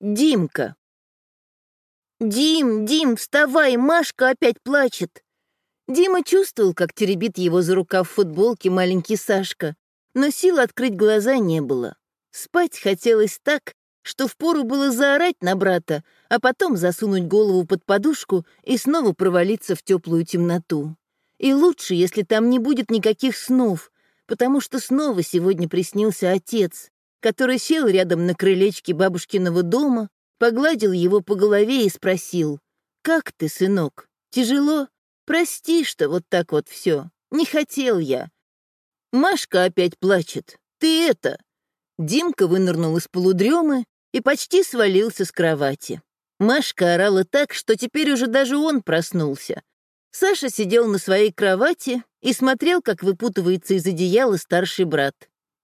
Димка. «Дим, Дим, вставай, Машка опять плачет!» Дима чувствовал, как теребит его за рукав футболки маленький Сашка, но сил открыть глаза не было. Спать хотелось так, что впору было заорать на брата, а потом засунуть голову под подушку и снова провалиться в теплую темноту. И лучше, если там не будет никаких снов, потому что снова сегодня приснился отец, который сел рядом на крылечке бабушкиного дома, погладил его по голове и спросил, «Как ты, сынок? Тяжело? Прости, что вот так вот все. Не хотел я». Машка опять плачет. «Ты это...» Димка вынырнул из полудремы и почти свалился с кровати. Машка орала так, что теперь уже даже он проснулся. Саша сидел на своей кровати и смотрел, как выпутывается из одеяла старший брат.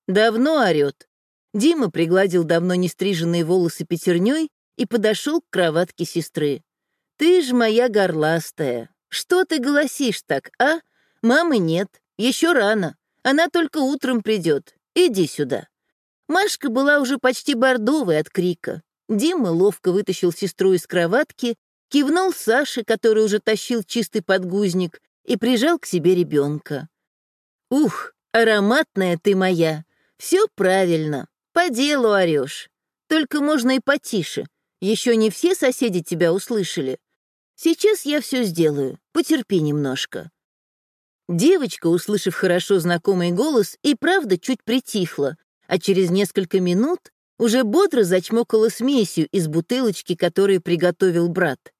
Давно орет. Дима пригладил давно не стриженные волосы пятерней и подошел к кроватке сестры. «Ты ж моя горластая. Что ты голосишь так, а? Мамы нет, еще рано. Она только утром придет. Иди сюда». Машка была уже почти бордовой от крика. Дима ловко вытащил сестру из кроватки, кивнул Саше, который уже тащил чистый подгузник, и прижал к себе ребенка. «Ух, ароматная ты моя! Все правильно. По делу орешь. Только можно и потише. Еще не все соседи тебя услышали. Сейчас я все сделаю. Потерпи немножко». Девочка, услышав хорошо знакомый голос, и правда чуть притихла, а через несколько минут уже бодро зачмокала смесью из бутылочки, которую приготовил брат.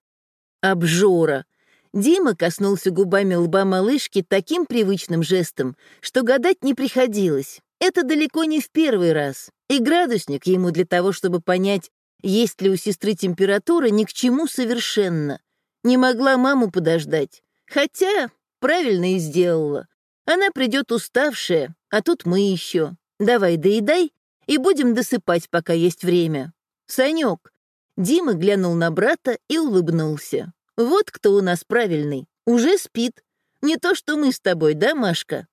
Обжора. Дима коснулся губами лба малышки таким привычным жестом, что гадать не приходилось. Это далеко не в первый раз, и градусник ему для того, чтобы понять, есть ли у сестры температура, ни к чему совершенно. Не могла маму подождать. Хотя правильно и сделала. Она придет уставшая, а тут мы еще. Давай доедай и будем досыпать, пока есть время. Санек. Дима глянул на брата и улыбнулся. Вот кто у нас правильный. Уже спит. Не то, что мы с тобой, да, Машка?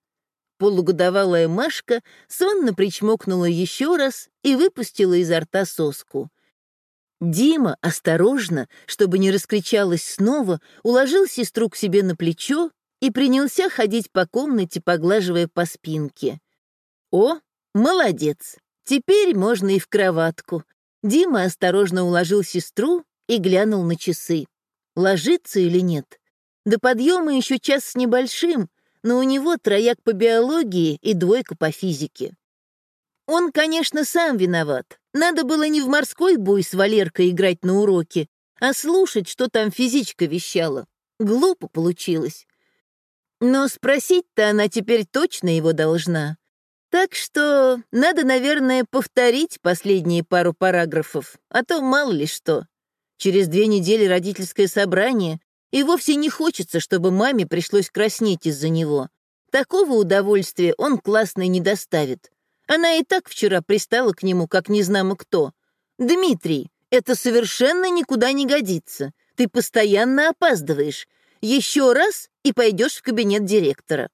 Полугодовалая Машка сонно причмокнула еще раз и выпустила изо рта соску. Дима осторожно, чтобы не раскричалась снова, уложил сестру к себе на плечо и принялся ходить по комнате, поглаживая по спинке. «О, молодец! Теперь можно и в кроватку». Дима осторожно уложил сестру и глянул на часы. Ложиться или нет? До подъема еще час с небольшим, но у него трояк по биологии и двойка по физике. Он, конечно, сам виноват. Надо было не в морской бой с Валеркой играть на уроке, а слушать, что там физичка вещала. Глупо получилось. Но спросить-то она теперь точно его должна. Так что надо, наверное, повторить последние пару параграфов, а то мало ли что. Через две недели родительское собрание, и вовсе не хочется, чтобы маме пришлось краснеть из-за него. Такого удовольствия он классный не доставит. Она и так вчера пристала к нему, как незнамо кто. «Дмитрий, это совершенно никуда не годится. Ты постоянно опаздываешь. Еще раз и пойдешь в кабинет директора».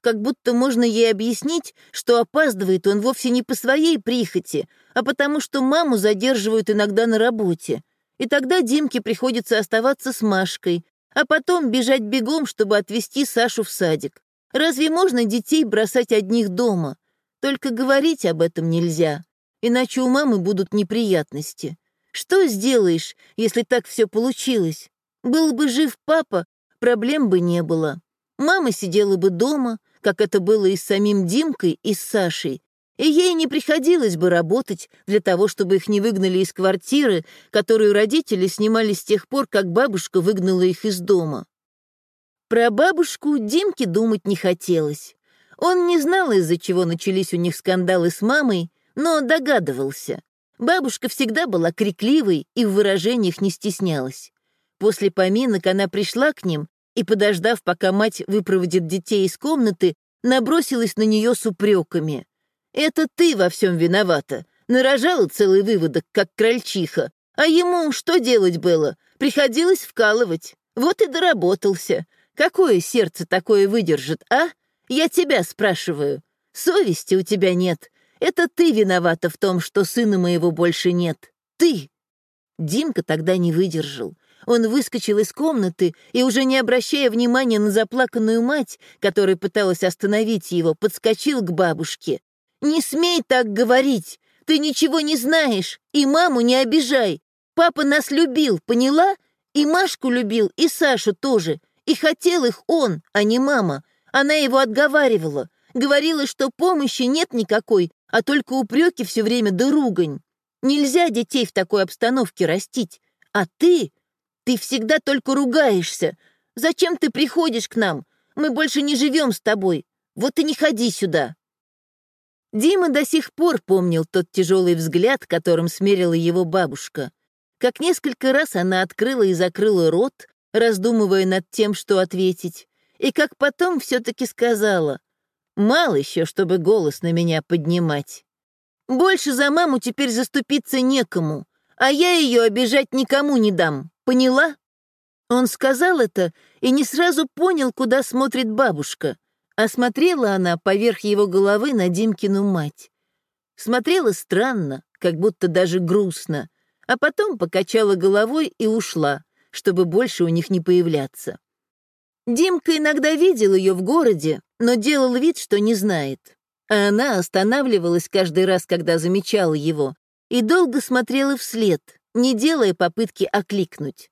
Как будто можно ей объяснить, что опаздывает он вовсе не по своей прихоти, а потому что маму задерживают иногда на работе. И тогда Димке приходится оставаться с Машкой, а потом бежать бегом, чтобы отвезти Сашу в садик. Разве можно детей бросать одних дома? Только говорить об этом нельзя, иначе у мамы будут неприятности. Что сделаешь, если так все получилось? Был бы жив папа, проблем бы не было. Мама сидела бы дома, как это было и с самим Димкой, и с Сашей, и ей не приходилось бы работать для того, чтобы их не выгнали из квартиры, которую родители снимали с тех пор, как бабушка выгнала их из дома. Про бабушку Димке думать не хотелось. Он не знал, из-за чего начались у них скандалы с мамой, но догадывался. Бабушка всегда была крикливой и в выражениях не стеснялась. После поминок она пришла к ним и, подождав, пока мать выпроводит детей из комнаты, набросилась на нее с упреками. Это ты во всем виновата. Нарожала целый выводок, как крольчиха. А ему что делать было? Приходилось вкалывать. Вот и доработался. Какое сердце такое выдержит, а? Я тебя спрашиваю. Совести у тебя нет. Это ты виновата в том, что сына моего больше нет. Ты. Димка тогда не выдержал. Он выскочил из комнаты и, уже не обращая внимания на заплаканную мать, которая пыталась остановить его, подскочил к бабушке. «Не смей так говорить! Ты ничего не знаешь, и маму не обижай! Папа нас любил, поняла? И Машку любил, и Сашу тоже. И хотел их он, а не мама. Она его отговаривала. Говорила, что помощи нет никакой, а только упреки все время да ругань. Нельзя детей в такой обстановке растить. А ты? Ты всегда только ругаешься. Зачем ты приходишь к нам? Мы больше не живем с тобой. Вот и не ходи сюда. Дима до сих пор помнил тот тяжелый взгляд, которым смерила его бабушка. Как несколько раз она открыла и закрыла рот, раздумывая над тем, что ответить, и как потом все-таки сказала, Мало еще, чтобы голос на меня поднимать. Больше за маму теперь заступиться некому, а я ее обижать никому не дам, поняла? Он сказал это и не сразу понял, куда смотрит бабушка, а смотрела она поверх его головы на Димкину мать. Смотрела странно, как будто даже грустно, а потом покачала головой и ушла, чтобы больше у них не появляться. Димка иногда видел ее в городе, но делал вид, что не знает. А она останавливалась каждый раз, когда замечала его, и долго смотрела вслед, не делая попытки окликнуть.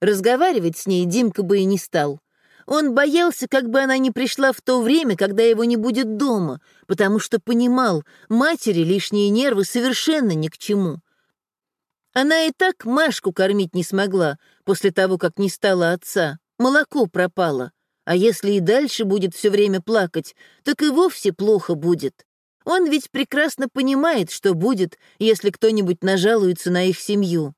Разговаривать с ней Димка бы и не стал. Он боялся, как бы она не пришла в то время, когда его не будет дома, потому что понимал, матери лишние нервы совершенно ни к чему. Она и так Машку кормить не смогла после того, как не стало отца. Молоко пропало. А если и дальше будет все время плакать, так и вовсе плохо будет. Он ведь прекрасно понимает, что будет, если кто-нибудь нажалуется на их семью.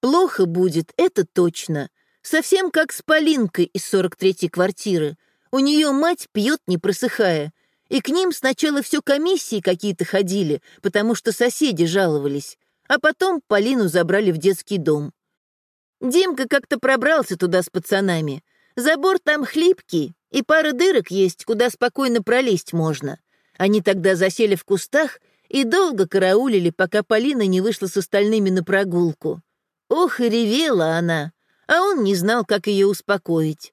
Плохо будет, это точно. Совсем как с Полинкой из 43-й квартиры. У нее мать пьет, не просыхая. И к ним сначала все комиссии какие-то ходили, потому что соседи жаловались. А потом Полину забрали в детский дом. Димка как-то пробрался туда с пацанами. Забор там хлипкий, и пара дырок есть, куда спокойно пролезть можно. Они тогда засели в кустах и долго караулили, пока Полина не вышла с остальными на прогулку. Ох, и ревела она, а он не знал, как ее успокоить.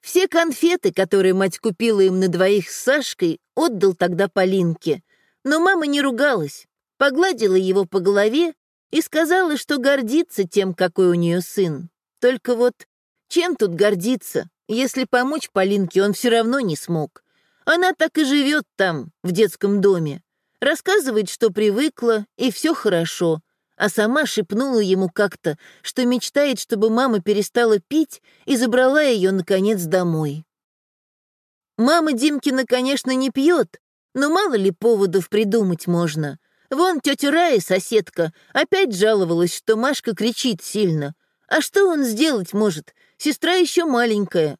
Все конфеты, которые мать купила им на двоих с Сашкой, отдал тогда Полинке. Но мама не ругалась, погладила его по голове и сказала, что гордится тем, какой у нее сын. Только вот чем тут гордиться, если помочь Полинке он все равно не смог? Она так и живет там, в детском доме. Рассказывает, что привыкла, и все хорошо. А сама шепнула ему как-то, что мечтает, чтобы мама перестала пить и забрала ее, наконец, домой. Мама Димкина, конечно, не пьет, но мало ли поводов придумать можно. Вон тетя Рая, соседка, опять жаловалась, что Машка кричит сильно. А что он сделать может? Сестра еще маленькая.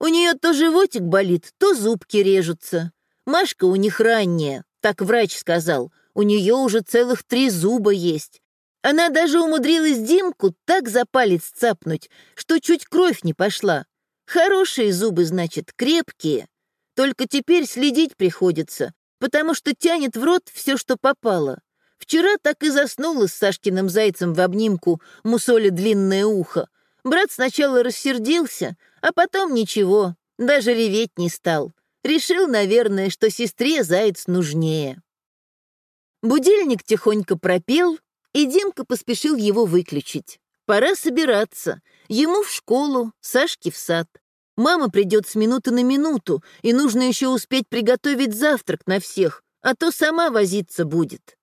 У нее то животик болит, то зубки режутся. Машка у них ранняя, так врач сказал. У нее уже целых три зуба есть. Она даже умудрилась Димку так за палец цапнуть, что чуть кровь не пошла. Хорошие зубы, значит, крепкие. Только теперь следить приходится, потому что тянет в рот все, что попало. Вчера так и заснула с Сашкиным зайцем в обнимку, мусоля длинное ухо, Брат сначала рассердился, а потом ничего, даже реветь не стал. Решил, наверное, что сестре заяц нужнее. Будильник тихонько пропел, и Димка поспешил его выключить. Пора собираться. Ему в школу, Сашке в сад. Мама придет с минуты на минуту, и нужно еще успеть приготовить завтрак на всех, а то сама возиться будет.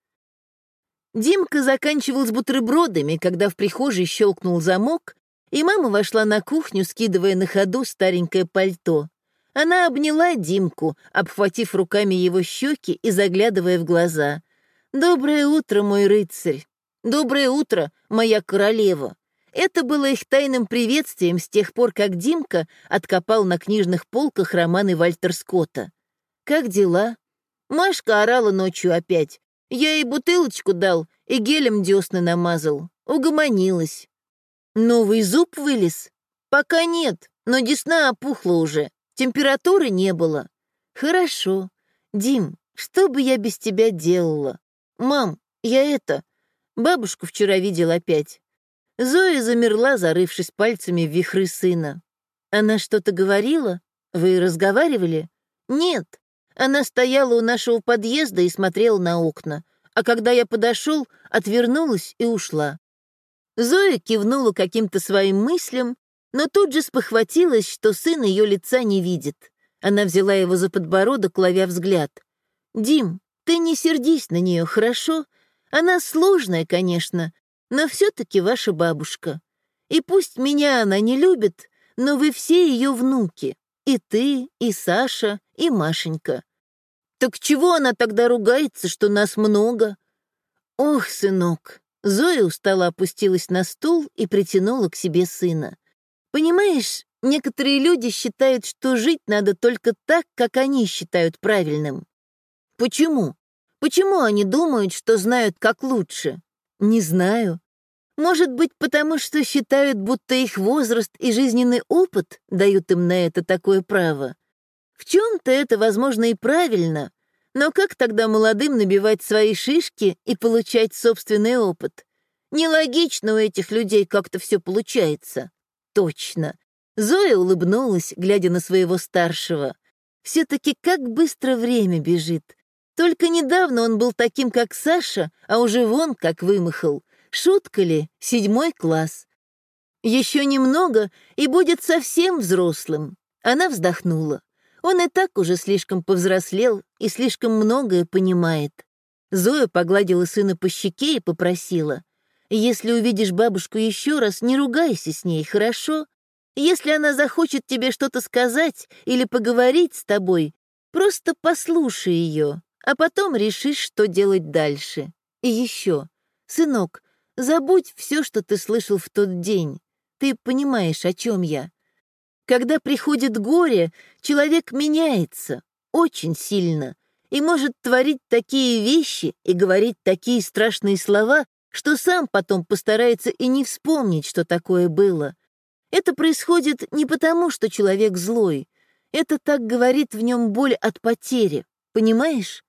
Димка заканчивал с бутербродами, когда в прихожей щелкнул замок, и мама вошла на кухню, скидывая на ходу старенькое пальто. Она обняла Димку, обхватив руками его щеки и заглядывая в глаза. «Доброе утро, мой рыцарь! Доброе утро, моя королева!» Это было их тайным приветствием с тех пор, как Димка откопал на книжных полках романы Вальтер Скотта. «Как дела?» Машка орала ночью опять. Я ей бутылочку дал и гелем десны намазал. Угомонилась. Новый зуб вылез? Пока нет, но десна опухла уже. Температуры не было. Хорошо. Дим, что бы я без тебя делала? Мам, я это... Бабушку вчера видел опять. Зоя замерла, зарывшись пальцами в вихры сына. Она что-то говорила? Вы разговаривали? Нет. Она стояла у нашего подъезда и смотрела на окна, а когда я подошел, отвернулась и ушла. Зоя кивнула каким-то своим мыслям, но тут же спохватилась, что сын ее лица не видит. Она взяла его за подбородок, ловя взгляд. «Дим, ты не сердись на нее, хорошо? Она сложная, конечно, но все-таки ваша бабушка. И пусть меня она не любит, но вы все ее внуки. И ты, и Саша, и Машенька. Так чего она тогда ругается, что нас много? Ох, сынок. Зоя устало опустилась на стул и притянула к себе сына. Понимаешь, некоторые люди считают, что жить надо только так, как они считают правильным. Почему? Почему они думают, что знают, как лучше? Не знаю. Может быть, потому что считают, будто их возраст и жизненный опыт дают им на это такое право. В чем-то это, возможно, и правильно, но как тогда молодым набивать свои шишки и получать собственный опыт? Нелогично у этих людей как-то все получается. Точно. Зоя улыбнулась, глядя на своего старшего. Все-таки как быстро время бежит. Только недавно он был таким, как Саша, а уже вон как вымахал. Шутка ли? Седьмой класс. Еще немного, и будет совсем взрослым. Она вздохнула. Он и так уже слишком повзрослел и слишком многое понимает. Зоя погладила сына по щеке и попросила. Если увидишь бабушку еще раз, не ругайся с ней, хорошо? Если она захочет тебе что-то сказать или поговорить с тобой, просто послушай ее, а потом решишь, что делать дальше. И еще, сынок, забудь все, что ты слышал в тот день. Ты понимаешь, о чем я. Когда приходит горе, человек меняется очень сильно и может творить такие вещи и говорить такие страшные слова, что сам потом постарается и не вспомнить, что такое было. Это происходит не потому, что человек злой. Это так говорит в нем боль от потери, понимаешь?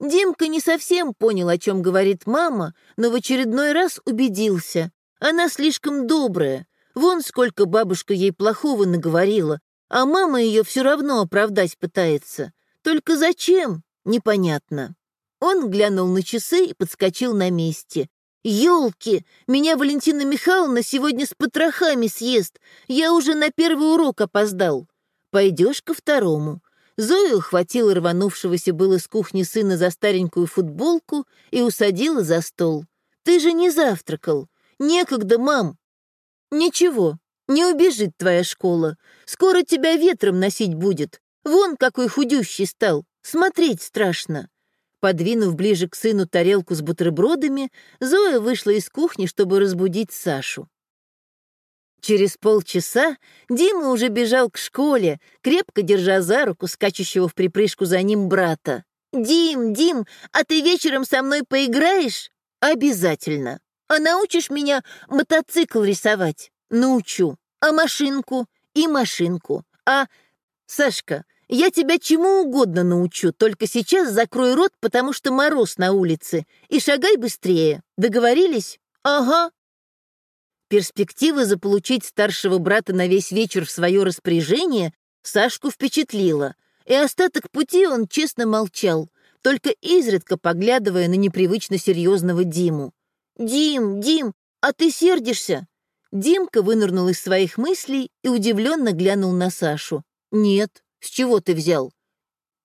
Димка не совсем понял, о чем говорит мама, но в очередной раз убедился. Она слишком добрая. Вон сколько бабушка ей плохого наговорила, а мама ее все равно оправдать пытается. Только зачем? Непонятно. Он глянул на часы и подскочил на месте. «Елки! Меня Валентина Михайловна сегодня с потрохами съест. Я уже на первый урок опоздал. Пойдешь ко второму». Зоя ухватила рванувшегося было с кухни сына за старенькую футболку и усадила за стол. «Ты же не завтракал. Некогда, мам». «Ничего, не убежит твоя школа. Скоро тебя ветром носить будет. Вон какой худющий стал. Смотреть страшно». Подвинув ближе к сыну тарелку с бутербродами, Зоя вышла из кухни, чтобы разбудить Сашу. Через полчаса Дима уже бежал к школе, крепко держа за руку скачущего в припрыжку за ним брата. «Дим, Дим, а ты вечером со мной поиграешь?» «Обязательно. А научишь меня мотоцикл рисовать?» «Научу. А машинку?» «И машинку. А...» «Сашка, я тебя чему угодно научу, только сейчас закрой рот, потому что мороз на улице, и шагай быстрее. Договорились? Ага. Перспектива заполучить старшего брата на весь вечер в свое распоряжение Сашку впечатлила, и остаток пути он честно молчал, только изредка поглядывая на непривычно серьезного Диму. «Дим, Дим, а ты сердишься?» Димка вынырнул из своих мыслей и удивленно глянул на Сашу. «Нет, с чего ты взял?»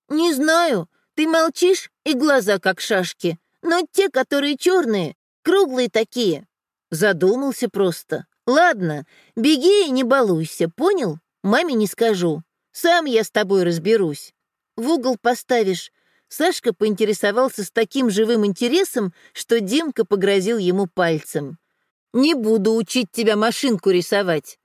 «Не знаю. Ты молчишь, и глаза как шашки. Но те, которые черные, круглые такие». Задумался просто. «Ладно, беги и не балуйся, понял? Маме не скажу. Сам я с тобой разберусь. В угол поставишь». Сашка поинтересовался с таким живым интересом, что Димка погрозил ему пальцем. «Не буду учить тебя машинку рисовать».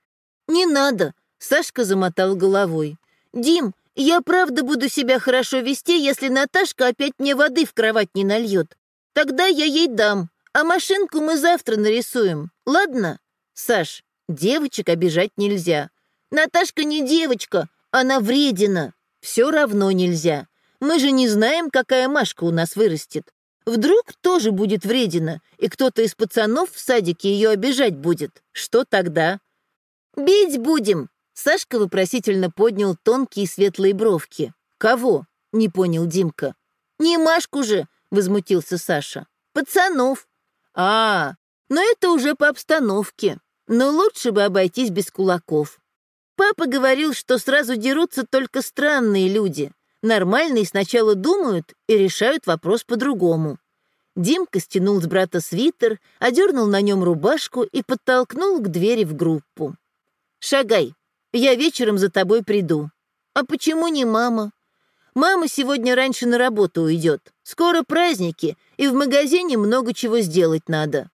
«Не надо», — Сашка замотал головой. «Дим, я правда буду себя хорошо вести, если Наташка опять мне воды в кровать не нальет. Тогда я ей дам, а машинку мы завтра нарисуем, ладно? Саш, девочек обижать нельзя. Наташка не девочка, она вредина. Все равно нельзя. Мы же не знаем, какая Машка у нас вырастет. Вдруг тоже будет вредина, и кто-то из пацанов в садике ее обижать будет. Что тогда? «Бить будем!» Сашка вопросительно поднял тонкие светлые бровки. «Кого?» — не понял Димка. «Не Машку же!» — возмутился Саша. «Пацанов!» «А, но это уже по обстановке. Но лучше бы обойтись без кулаков. Папа говорил, что сразу дерутся только странные люди. Нормальные сначала думают и решают вопрос по-другому. Димка стянул с брата свитер, одернул на нем рубашку и подтолкнул к двери в группу. «Шагай, я вечером за тобой приду». «А почему не мама?» «Мама сегодня раньше на работу уйдет. Скоро праздники, и в магазине много чего сделать надо».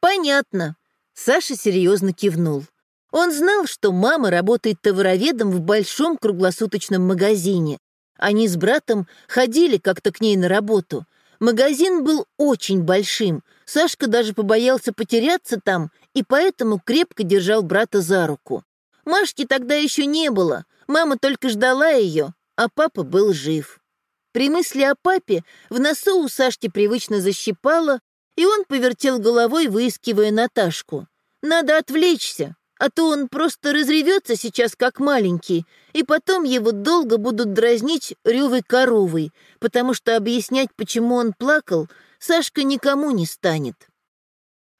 «Понятно». Саша серьезно кивнул. Он знал, что мама работает товароведом в большом круглосуточном магазине. Они с братом ходили как-то к ней на работу. Магазин был очень большим. Сашка даже побоялся потеряться там и поэтому крепко держал брата за руку. Машки тогда еще не было, мама только ждала ее, а папа был жив. При мысли о папе в носу у Сашки привычно защипало, и он повертел головой, выискивая Наташку. Надо отвлечься, а то он просто разревется сейчас как маленький, и потом его долго будут дразнить ревой коровой, потому что объяснять, почему он плакал, Сашка никому не станет.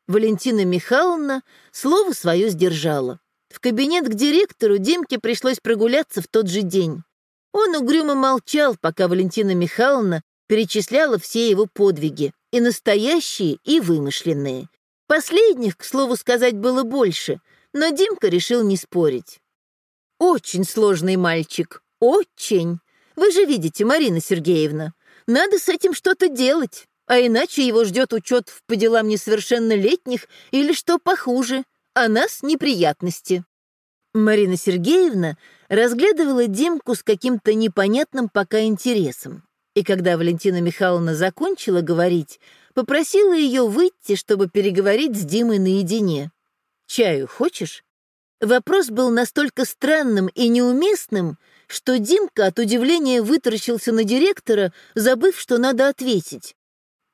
Валентина Михайловна слово свое сдержала. В кабинет к директору Димке пришлось прогуляться в тот же день. Он угрюмо молчал, пока Валентина Михайловна перечисляла все его подвиги, и настоящие, и вымышленные. Последних, к слову сказать, было больше, но Димка решил не спорить. «Очень сложный мальчик, очень. Вы же видите, Марина Сергеевна, надо с этим что-то делать, а иначе его ждет учет по делам несовершеннолетних или, что похуже, а нас неприятности». Марина Сергеевна разглядывала Димку с каким-то непонятным пока интересом. И когда Валентина Михайловна закончила говорить, попросила ее выйти, чтобы переговорить с Димой наедине. «Чаю хочешь?» Вопрос был настолько странным и неуместным, что Димка от удивления вытаращился на директора, забыв, что надо ответить.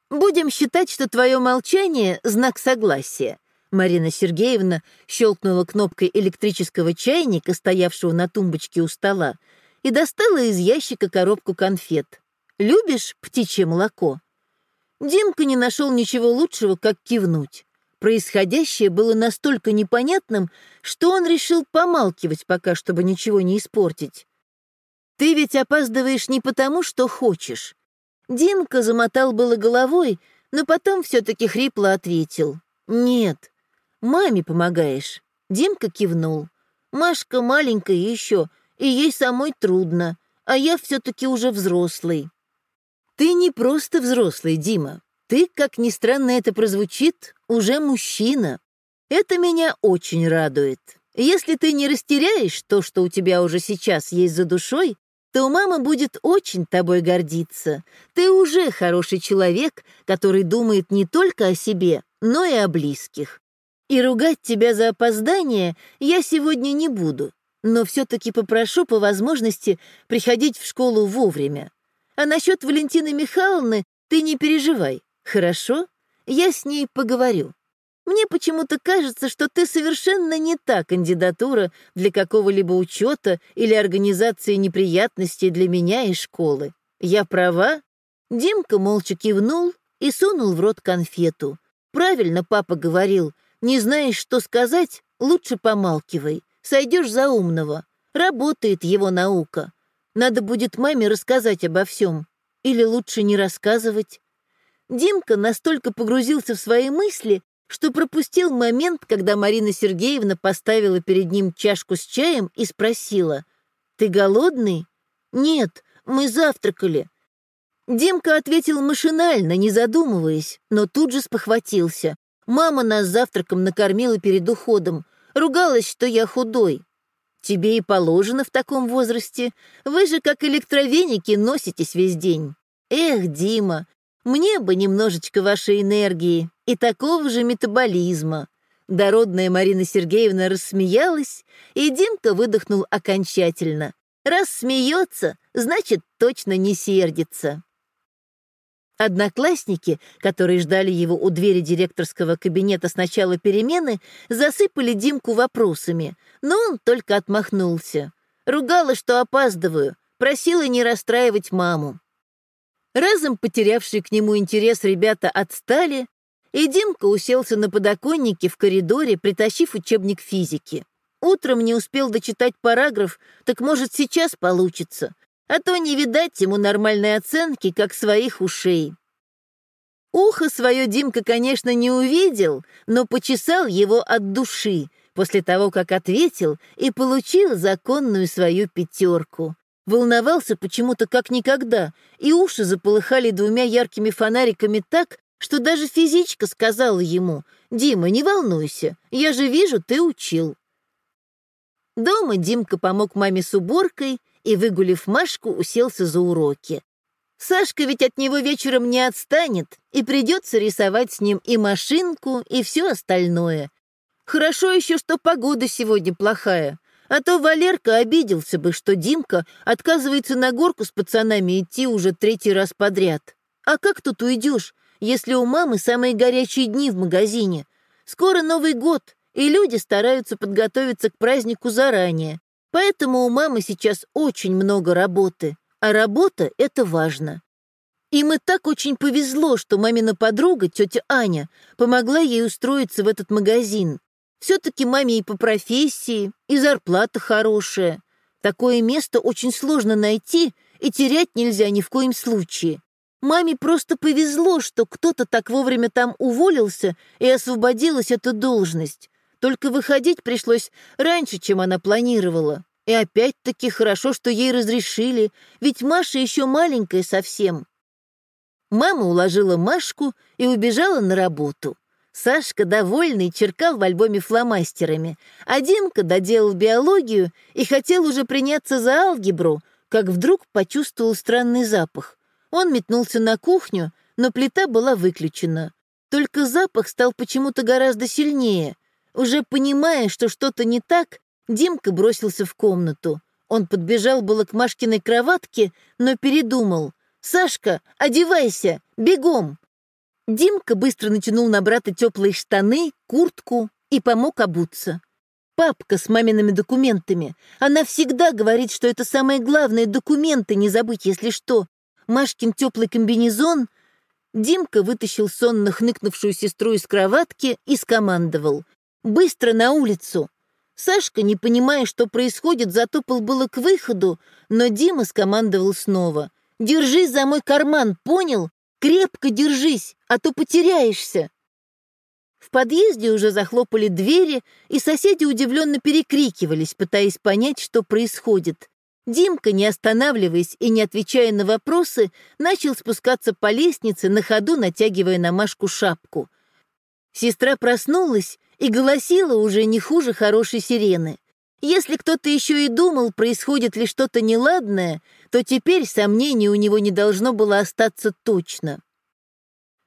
«Будем считать, что твое молчание — знак согласия». Марина Сергеевна щелкнула кнопкой электрического чайника, стоявшего на тумбочке у стола, и достала из ящика коробку конфет. «Любишь птичье молоко?» Димка не нашел ничего лучшего, как кивнуть. Происходящее было настолько непонятным, что он решил помалкивать пока, чтобы ничего не испортить. «Ты ведь опаздываешь не потому, что хочешь». Димка замотал было головой, но потом все-таки хрипло ответил. «Нет, маме помогаешь». Димка кивнул. «Машка маленькая еще, и ей самой трудно, а я все-таки уже взрослый». «Ты не просто взрослый, Дима. Ты, как ни странно это прозвучит, уже мужчина. Это меня очень радует. Если ты не растеряешь то, что у тебя уже сейчас есть за душой, то мама будет очень тобой гордиться. Ты уже хороший человек, который думает не только о себе, но и о близких. И ругать тебя за опоздание я сегодня не буду, но все-таки попрошу по возможности приходить в школу вовремя. А насчет Валентины Михайловны ты не переживай. Хорошо, я с ней поговорю. Мне почему-то кажется, что ты совершенно не та кандидатура для какого-либо учета или организации неприятностей для меня и школы. Я права?» Димка молча кивнул и сунул в рот конфету. «Правильно папа говорил, не знаешь, что сказать, лучше помалкивай, сойдешь за умного. Работает его наука. Надо будет маме рассказать обо всем. Или лучше не рассказывать. Димка настолько погрузился в свои мысли, что пропустил момент, когда Марина Сергеевна поставила перед ним чашку с чаем и спросила, «Ты голодный?» «Нет, мы завтракали». Димка ответил машинально, не задумываясь, но тут же спохватился. «Мама нас завтраком накормила перед уходом, ругалась, что я худой». «Тебе и положено в таком возрасте. Вы же, как электровеники, носитесь весь день». «Эх, Дима, мне бы немножечко вашей энергии и такого же метаболизма. Дородная Марина Сергеевна рассмеялась, и Димка выдохнул окончательно. Раз смеется, значит, точно не сердится. Одноклассники, которые ждали его у двери директорского кабинета с начала перемены, засыпали Димку вопросами, но он только отмахнулся. Ругала, что опаздываю, просила не расстраивать маму. Разом потерявшие к нему интерес ребята отстали, и Димка уселся на подоконнике в коридоре, притащив учебник физики. Утром не успел дочитать параграф, так может сейчас получится а то не видать ему нормальной оценки, как своих ушей. Ухо свое Димка, конечно, не увидел, но почесал его от души после того, как ответил и получил законную свою пятерку. Волновался почему-то как никогда, и уши заполыхали двумя яркими фонариками так, что даже физичка сказала ему, «Дима, не волнуйся, я же вижу, ты учил». Дома Димка помог маме с уборкой и, выгулив Машку, уселся за уроки. Сашка ведь от него вечером не отстанет, и придется рисовать с ним и машинку, и все остальное. Хорошо еще, что погода сегодня плохая, а то Валерка обиделся бы, что Димка отказывается на горку с пацанами идти уже третий раз подряд. А как тут уйдешь, если у мамы самые горячие дни в магазине? Скоро Новый год, и люди стараются подготовиться к празднику заранее. Поэтому у мамы сейчас очень много работы, а работа — это важно. И так очень повезло, что мамина подруга, тетя Аня, помогла ей устроиться в этот магазин. Все-таки маме и по профессии, и зарплата хорошая. Такое место очень сложно найти, и терять нельзя ни в коем случае. Маме просто повезло, что кто-то так вовремя там уволился и освободилась эта должность. Только выходить пришлось раньше, чем она планировала. И опять-таки хорошо, что ей разрешили, ведь Маша еще маленькая совсем. Мама уложила Машку и убежала на работу. Сашка, довольный, черкал в альбоме фломастерами, а Димка доделал биологию и хотел уже приняться за алгебру, как вдруг почувствовал странный запах. Он метнулся на кухню, но плита была выключена. Только запах стал почему-то гораздо сильнее — уже понимая, что что-то не так, Димка бросился в комнату. Он подбежал было к Машкиной кроватке, но передумал. «Сашка, одевайся! Бегом!» Димка быстро натянул на брата теплые штаны, куртку и помог обуться. Папка с мамиными документами. Она всегда говорит, что это самое главное — документы, не забыть, если что. Машкин теплый комбинезон. Димка вытащил сонно хныкнувшую сестру из кроватки и скомандовал. Быстро на улицу!» Сашка, не понимая, что происходит, затопал было к выходу, но Дима скомандовал снова. «Держись за мой карман, понял? Крепко держись, а то потеряешься!» В подъезде уже захлопали двери, и соседи удивленно перекрикивались, пытаясь понять, что происходит. Димка, не останавливаясь и не отвечая на вопросы, начал спускаться по лестнице, на ходу натягивая на Машку шапку. Сестра проснулась и голосила уже не хуже хорошей сирены. Если кто-то еще и думал, происходит ли что-то неладное, то теперь сомнений у него не должно было остаться точно.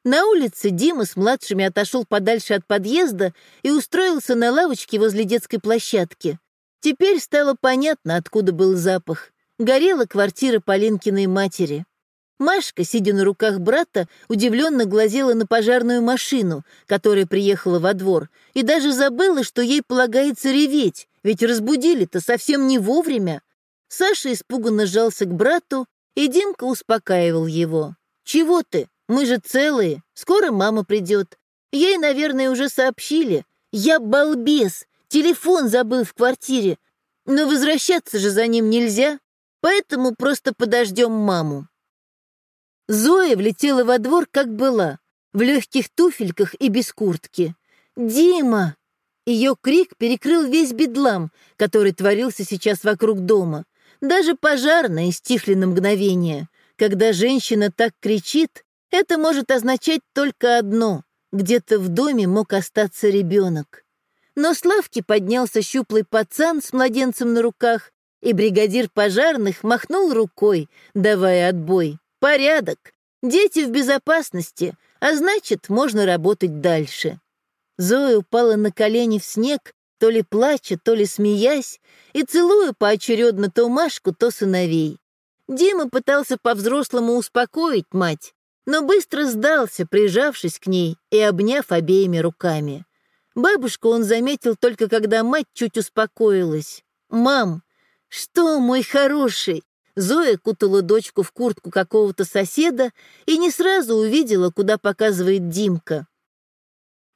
На улице Дима с младшими отошел подальше от подъезда и устроился на лавочке возле детской площадки. Теперь стало понятно, откуда был запах. Горела квартира Полинкиной матери. Машка, сидя на руках брата, удивленно глазела на пожарную машину, которая приехала во двор, и даже забыла, что ей полагается реветь, ведь разбудили-то совсем не вовремя. Саша испуганно сжался к брату, и Димка успокаивал его. «Чего ты? Мы же целые. Скоро мама придет. Ей, наверное, уже сообщили. Я балбес. Телефон забыл в квартире. Но возвращаться же за ним нельзя, поэтому просто подождем маму». Зоя влетела во двор, как была, в легких туфельках и без куртки. «Дима!» Ее крик перекрыл весь бедлам, который творился сейчас вокруг дома. Даже пожарные стихли на мгновение. Когда женщина так кричит, это может означать только одно — где-то в доме мог остаться ребенок. Но с поднялся щуплый пацан с младенцем на руках, и бригадир пожарных махнул рукой, давая отбой. Порядок. Дети в безопасности, а значит, можно работать дальше. Зоя упала на колени в снег, то ли плача, то ли смеясь, и целуя поочередно то Машку, то сыновей. Дима пытался по-взрослому успокоить мать, но быстро сдался, прижавшись к ней и обняв обеими руками. Бабушку он заметил только когда мать чуть успокоилась. «Мам, что, мой хороший?» Зоя кутала дочку в куртку какого-то соседа и не сразу увидела, куда показывает Димка.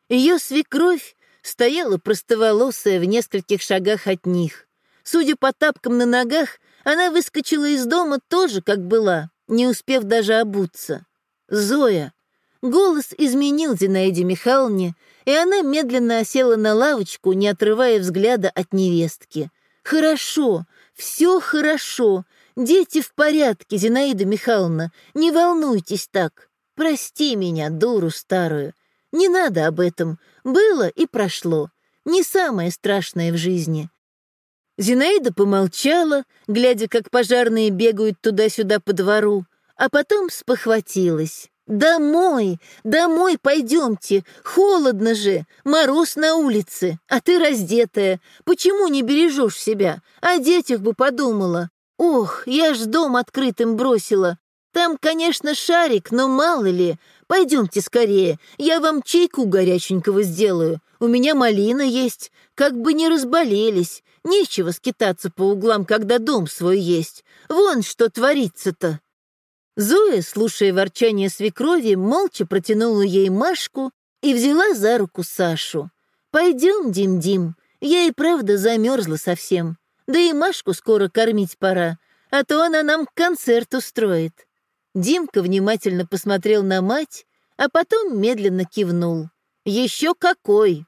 Ее свекровь стояла простоволосая в нескольких шагах от них. Судя по тапкам на ногах, она выскочила из дома тоже, как была, не успев даже обуться. «Зоя!» Голос изменил Зинаиде Михайловне, и она медленно осела на лавочку, не отрывая взгляда от невестки. «Хорошо, все хорошо. Дети в порядке, Зинаида Михайловна. Не волнуйтесь так. Прости меня, дуру старую. Не надо об этом. Было и прошло. Не самое страшное в жизни. Зинаида помолчала, глядя, как пожарные бегают туда-сюда по двору, а потом спохватилась. «Домой, домой пойдемте, холодно же, мороз на улице, а ты раздетая. Почему не бережешь себя? О детях бы подумала. Ох, я ж дом открытым бросила. Там, конечно, шарик, но мало ли. Пойдемте скорее, я вам чайку горяченького сделаю. У меня малина есть, как бы не разболелись. Нечего скитаться по углам, когда дом свой есть. Вон что творится-то. Зоя, слушая ворчание свекрови, молча протянула ей Машку и взяла за руку Сашу. «Пойдем, Дим-Дим, я и правда замерзла совсем. Да и Машку скоро кормить пора, а то она нам концерт устроит». Димка внимательно посмотрел на мать, а потом медленно кивнул. «Еще какой!